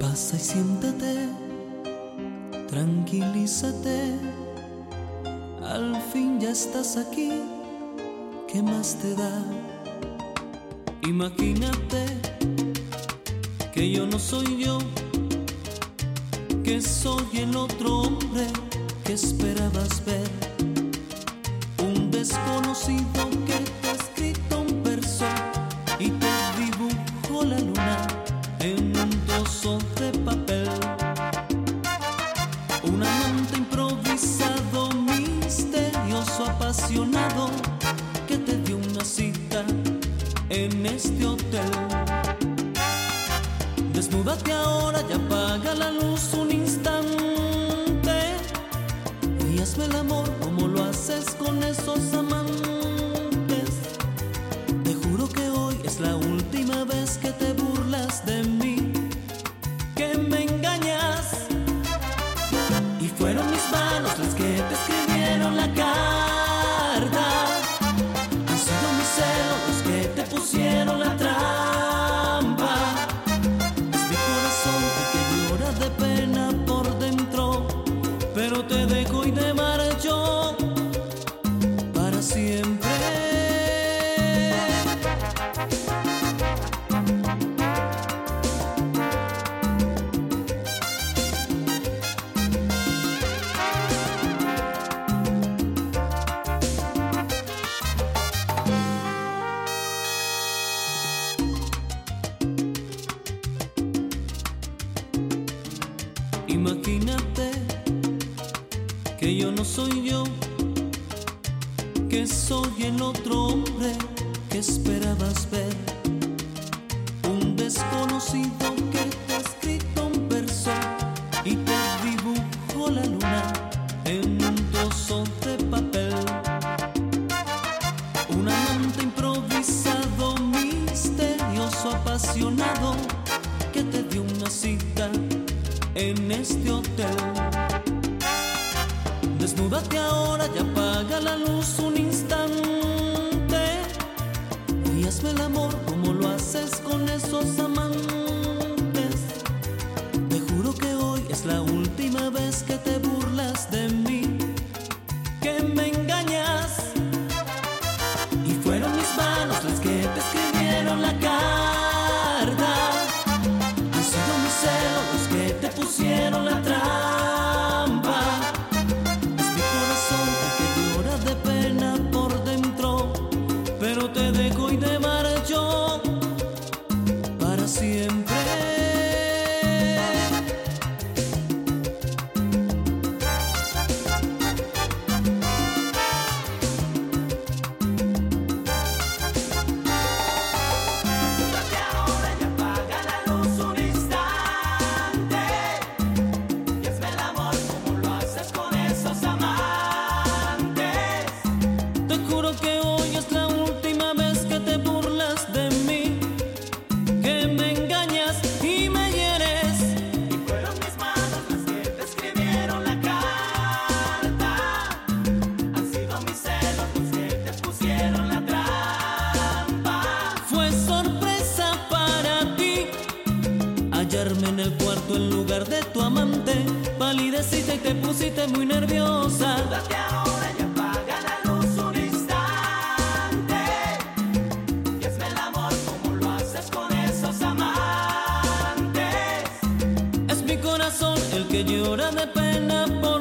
Pasa y siéntate, tranquilízate. Al fin ya estás aquí, ¿qué más te da? Imagínate que yo no soy yo, que soy el otro hombre que esperabas ver. Un desconocido que este hotel. Desnúdate ahora y apaga la luz un instante y hazme el amor como lo haces con esos amantes. Imagínate que yo no soy yo, que soy el otro hombre que esperabas ver. Un desconocido que te ha escrito un verso y te dibujó la luna en un trozo de papel. Un amante improvisado, misterioso, apasionado, que te dio una cita en este hotel. Desnúdate ahora y apaga la luz un instante y hazme el amor como lo haces con esos amantes. Muy nerviosa. Date ahora y apaga la luz un instante y hazme el amor como lo haces con esos amantes. Es mi corazón el que llora de pena por